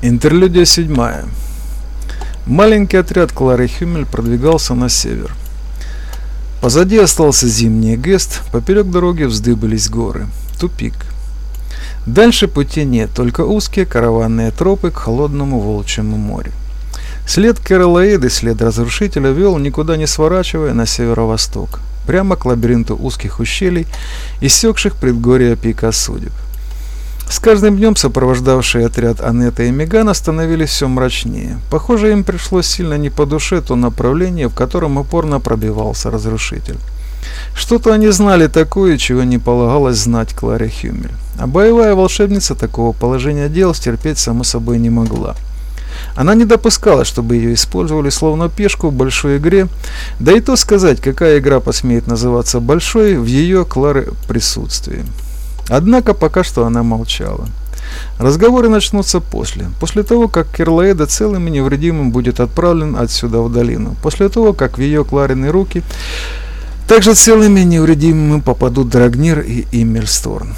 Интерлюдия седьмая. Маленький отряд Клары Хюмель продвигался на север. Позади остался зимний Гест, поперек дороги вздыбались горы. Тупик. Дальше пути нет, только узкие караванные тропы к холодному волчьему морю. След Кералаиды, след разрушителя, вел, никуда не сворачивая, на северо-восток, прямо к лабиринту узких ущелий, иссекших предгорья пика судеб. С каждым днем сопровождавшие отряд Анетта и Мегана становились все мрачнее. Похоже, им пришлось сильно не по душе то направление, в котором упорно пробивался разрушитель. Что-то они знали такое, чего не полагалось знать Кларе Хюмель. А боевая волшебница такого положения дел стерпеть само собой не могла. Она не допускала, чтобы ее использовали словно пешку в большой игре, да и то сказать, какая игра посмеет называться большой в ее Клары присутствии. Однако пока что она молчала. Разговоры начнутся после. После того, как Кирлаэда целым и невредимым будет отправлен отсюда в долину. После того, как в ее Кларины руки также целыми и невредимыми попадут Драгнир и Иммельсторн.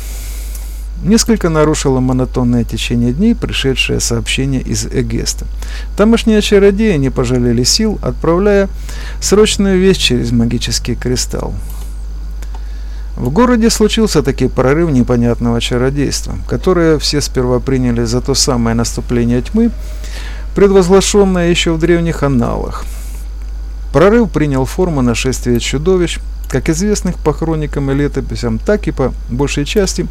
Несколько нарушило монотонное течение дней пришедшее сообщение из Эгеста. Тамошние чародеи не пожалели сил, отправляя срочную весть через магический кристалл. В городе случился таки прорыв непонятного чародейства, которое все сперва приняли за то самое наступление тьмы, предвозглашенное еще в древних аналах. Прорыв принял форму нашествия чудовищ, как известных по хроникам и летописям, так и по большей части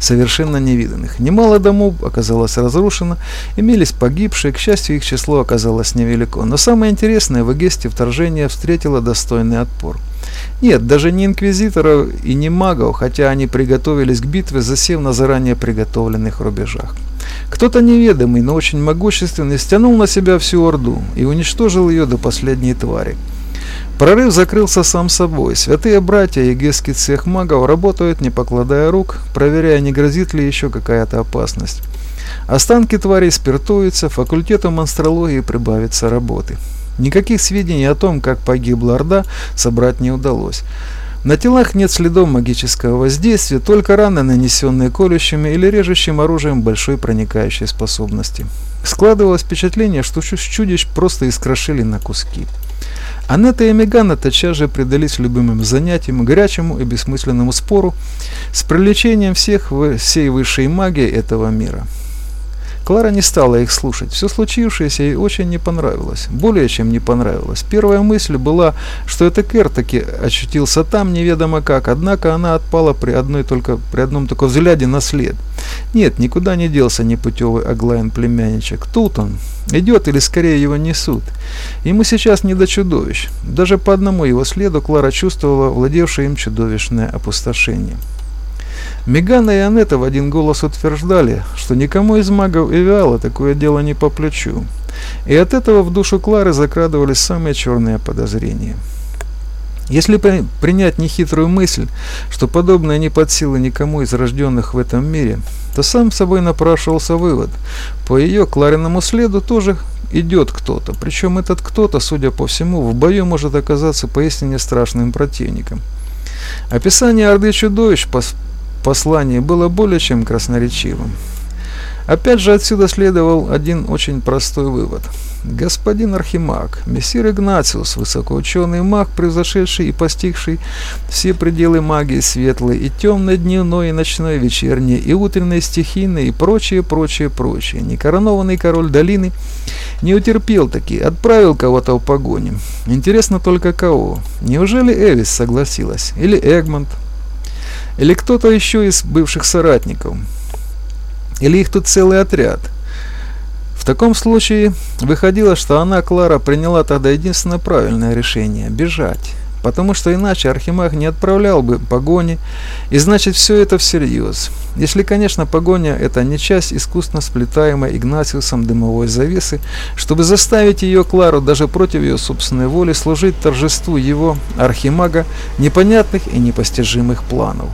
совершенно невиданных. Немало домов оказалось разрушено, имелись погибшие, к счастью, их число оказалось невелико. Но самое интересное, в Эгесте вторжение встретило достойный отпор. Нет, даже не инквизиторов и не магов, хотя они приготовились к битве, засев на заранее приготовленных рубежах. Кто-то неведомый, но очень могущественный, стянул на себя всю Орду и уничтожил ее до последней твари. Прорыв закрылся сам собой. Святые братья и гесский цех магов работают, не покладая рук, проверяя, не грозит ли еще какая-то опасность. Останки тварей спиртуются, факультету монстрологии прибавится работы. Никаких сведений о том, как погибла Орда, собрать не удалось. На телах нет следов магического воздействия, только раны, нанесенные колющими или режущим оружием большой проникающей способности. Складывалось впечатление, что чудищ просто искрошили на куски. Анетта и Мегана тотчас же предались любимым занятиям, горячему и бессмысленному спору с привлечением всех всей высшей магии этого мира. Клара не стала их слушать. Все случившееся ей очень не понравилось. Более чем не понравилось. Первая мысль была, что это Кэр таки очутился там неведомо как, однако она отпала при, одной только, при одном только взгляде на след. Нет, никуда не делся непутевый Аглайн племянничек. Тут он. Идет или скорее его несут. Ему сейчас не до чудовищ. Даже по одному его следу Клара чувствовала владевшее им чудовищное опустошение. Мегана и Анетта в один голос утверждали, что никому из магов и Виала такое дело не по плечу. И от этого в душу Клары закрадывались самые черные подозрения. Если при, принять нехитрую мысль, что подобное не под силы никому из рожденных в этом мире, то сам собой напрашивался вывод. По ее Клариному следу тоже идет кто-то, причем этот кто-то, судя по всему, в бою может оказаться поистине страшным противником. Описание Орды Чудовищ послание было более чем красноречивым. Опять же отсюда следовал один очень простой вывод. Господин Архимаг, мессир Игнациус, высокоученый маг, превзошедший и постигший все пределы магии светлой и темной, дневной и ночной, вечерней и утренней, стихийной и прочее, прочее, прочее. Некоронованный король долины не утерпел таки, отправил кого-то в погоню. Интересно только кого. Неужели Эвис согласилась? Или Эгмонт? Или кто-то еще из бывших соратников? Или их тут целый отряд? В таком случае выходило, что она, Клара, приняла тогда единственное правильное решение – бежать. Потому что иначе Архимаг не отправлял бы погони, и значит все это всерьез. Если, конечно, погоня – это не часть искусно сплетаемой Игнатиусом дымовой завесы, чтобы заставить ее, Клару, даже против ее собственной воли, служить торжеству его, Архимага, непонятных и непостижимых планов.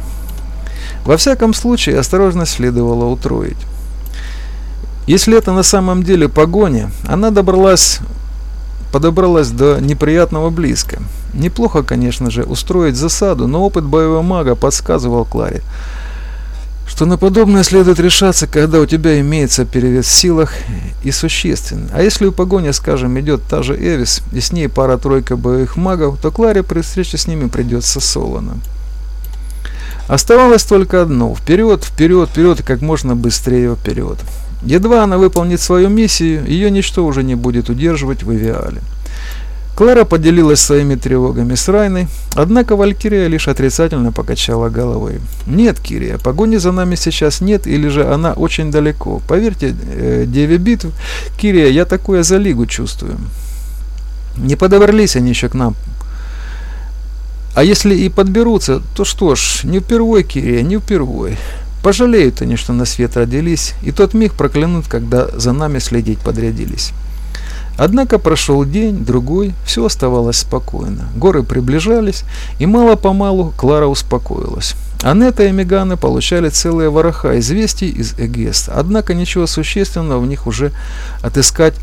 Во всяком случае, осторожность следовало утроить. Если это на самом деле погоня, она добралась, подобралась до неприятного близко. Неплохо, конечно же, устроить засаду, но опыт боевого мага подсказывал Кларе. что на подобное следует решаться, когда у тебя имеется перевес в силах и существенный. А если у погони, скажем, идет та же Эвис, и с ней пара-тройка боевых магов, то Кларе при встрече с ними придется солоно. Оставалось только одно – вперед, вперед, вперед как можно быстрее вперед. Едва она выполнит свою миссию, ее ничто уже не будет удерживать в Эвиале. Клара поделилась своими тревогами с Райной, однако Валькирия лишь отрицательно покачала головой. «Нет, Кирия, погони за нами сейчас нет, или же она очень далеко. Поверьте, э, Деве битв, Кирия, я такое за Лигу чувствую. Не подобрались они еще к нам. А если и подберутся, то что ж, не впервой, Кирия, не впервой. Пожалеют они, что на свет родились, и тот миг проклянут, когда за нами следить подрядились». Однако прошел день, другой, все оставалось спокойно. Горы приближались, и мало-помалу Клара успокоилась. Анетта и Мегана получали целые вороха известий из Эгеста, однако ничего существенного в них уже отыскать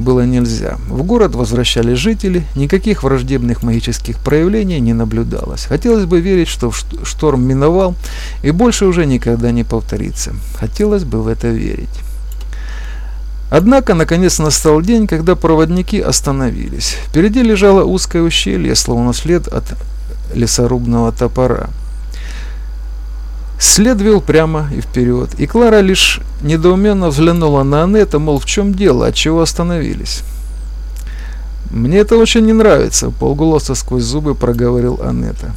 было нельзя. В город возвращались жители, никаких враждебных магических проявлений не наблюдалось. Хотелось бы верить, что шторм миновал и больше уже никогда не повторится. Хотелось бы в это верить. Однако, наконец настал день, когда проводники остановились. Впереди лежало узкое ущелье, словно след от лесорубного топора. След вел прямо и вперед, и Клара лишь недоуменно взглянула на Анетта, мол, в чем дело, от чего остановились. «Мне это очень не нравится», — полголоса сквозь зубы проговорил Анетта.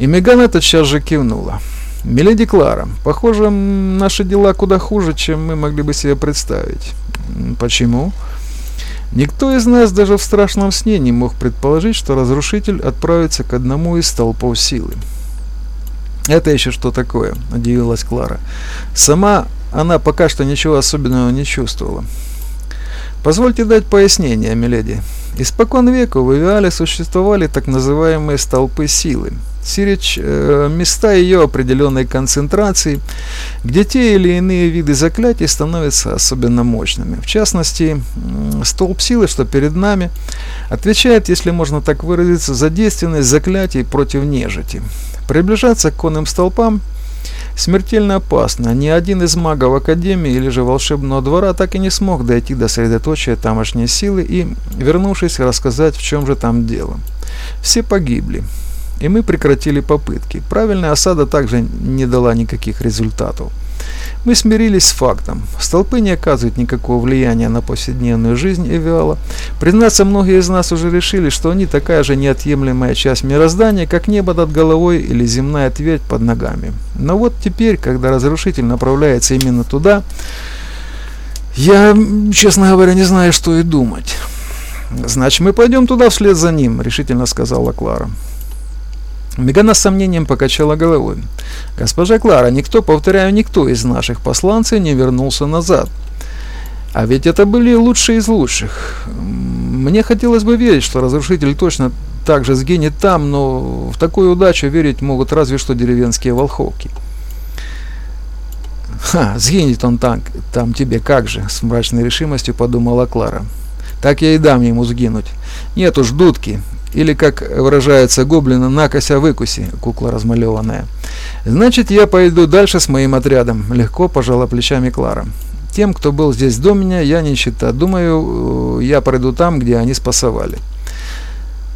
И Меган сейчас же кивнула. Миледи Клара, похоже, наши дела куда хуже, чем мы могли бы себе представить. Почему? Никто из нас даже в страшном сне не мог предположить, что разрушитель отправится к одному из столпов силы. Это еще что такое? Удивилась Клара. Сама она пока что ничего особенного не чувствовала. Позвольте дать пояснение, миледи. Испокон века в Эвиале существовали так называемые столпы силы. Сирич э, места ее определенной концентрации, где те или иные виды заклятий становятся особенно мощными. В частности, столб силы, что перед нами, отвечает, если можно так выразиться, за действенность заклятий против нежити. Приближаться к конным столпам смертельно опасно. Ни один из магов Академии или же волшебного двора так и не смог дойти до средоточия тамошней силы и, вернувшись, рассказать, в чем же там дело. Все погибли и мы прекратили попытки. Правильная осада также не дала никаких результатов. Мы смирились с фактом. Столпы не оказывают никакого влияния на повседневную жизнь Эвиала. Признаться, многие из нас уже решили, что они такая же неотъемлемая часть мироздания, как небо над головой или земная твердь под ногами. Но вот теперь, когда разрушитель направляется именно туда, я, честно говоря, не знаю, что и думать. «Значит, мы пойдем туда вслед за ним», — решительно сказала Клара. Мегана с сомнением покачала головой. «Госпожа Клара, никто, повторяю, никто из наших посланцев не вернулся назад. А ведь это были лучшие из лучших. Мне хотелось бы верить, что разрушитель точно так же сгинет там, но в такую удачу верить могут разве что деревенские волховки». «Ха, сгинет он там, там тебе как же», — с мрачной решимостью подумала Клара. «Так я и дам ему сгинуть. Нет уж, дудки, или, как выражается гоблина, накося выкуси, кукла размалеванная. Значит, я пойду дальше с моим отрядом, легко пожала плечами Клара. Тем, кто был здесь до меня, я не считаю. Думаю, я пройду там, где они спасовали.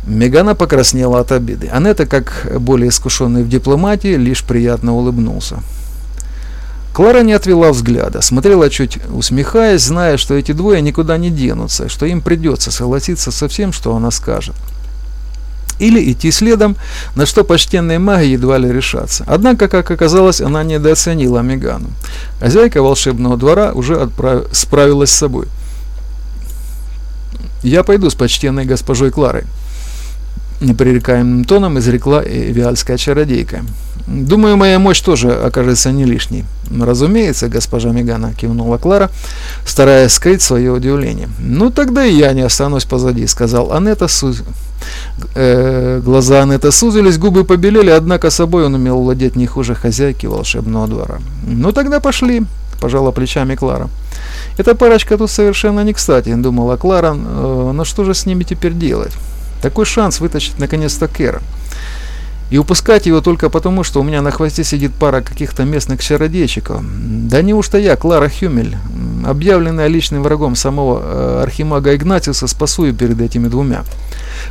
Мегана покраснела от обиды. Анетта, как более искушенный в дипломатии, лишь приятно улыбнулся. Клара не отвела взгляда, смотрела чуть усмехаясь, зная, что эти двое никуда не денутся, что им придется согласиться со всем, что она скажет или идти следом, на что почтенные маги едва ли решатся. Однако, как оказалось, она недооценила Мегану. Хозяйка волшебного двора уже отправ... справилась с собой. «Я пойду с почтенной госпожой Кларой», – непререкаемым тоном изрекла виальская чародейка. «Думаю, моя мощь тоже окажется не лишней». «Разумеется, госпожа Мегана», – кивнула Клара, стараясь скрыть свое удивление. «Ну, тогда и я не останусь позади», – сказал Анетта, Э, глаза Анетты сузились, губы побелели, однако собой он умел владеть не хуже хозяйки волшебного двора. «Ну тогда пошли», – пожала плечами Клара. «Эта парочка тут совершенно не кстати», – думала Клара, э, – «но что же с ними теперь делать? Такой шанс вытащить наконец-то Кэра». И упускать его только потому, что у меня на хвосте сидит пара каких-то местных чародейчиков. Да неужто я, Клара Хюмель, объявленная личным врагом самого э, архимага Игнатиуса, спасу ее перед этими двумя?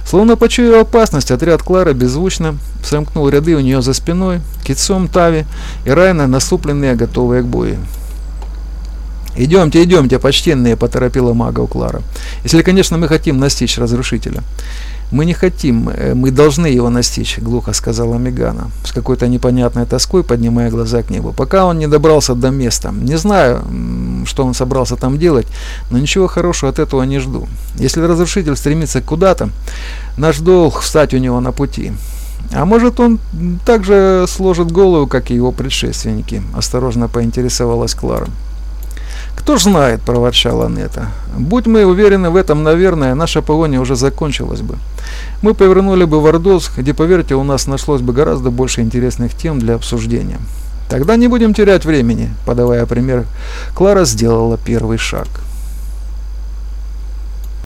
Словно почуяв опасность, отряд Клары беззвучно сомкнул ряды у нее за спиной, кицом Тави и Райна насупленные, готовые к бою. «Идемте, идемте, почтенные!» – поторопила мага у Клара. «Если, конечно, мы хотим настичь разрушителя». «Мы не хотим, э, мы должны его настичь», — глухо сказала Мегана, с какой-то непонятной тоской поднимая глаза к небу, пока он не добрался до места. «Не знаю, что он собрался там делать, но ничего хорошего от этого не жду. Если разрушитель стремится куда-то, наш долг встать у него на пути». «А может, он также сложит голову, как и его предшественники?» – осторожно поинтересовалась Клара. «Кто ж знает», – проворчала Нета. «Будь мы уверены в этом, наверное, наша погоня уже закончилась бы. Мы повернули бы в Ордос, где, поверьте, у нас нашлось бы гораздо больше интересных тем для обсуждения. Тогда не будем терять времени», – подавая пример, Клара сделала первый шаг.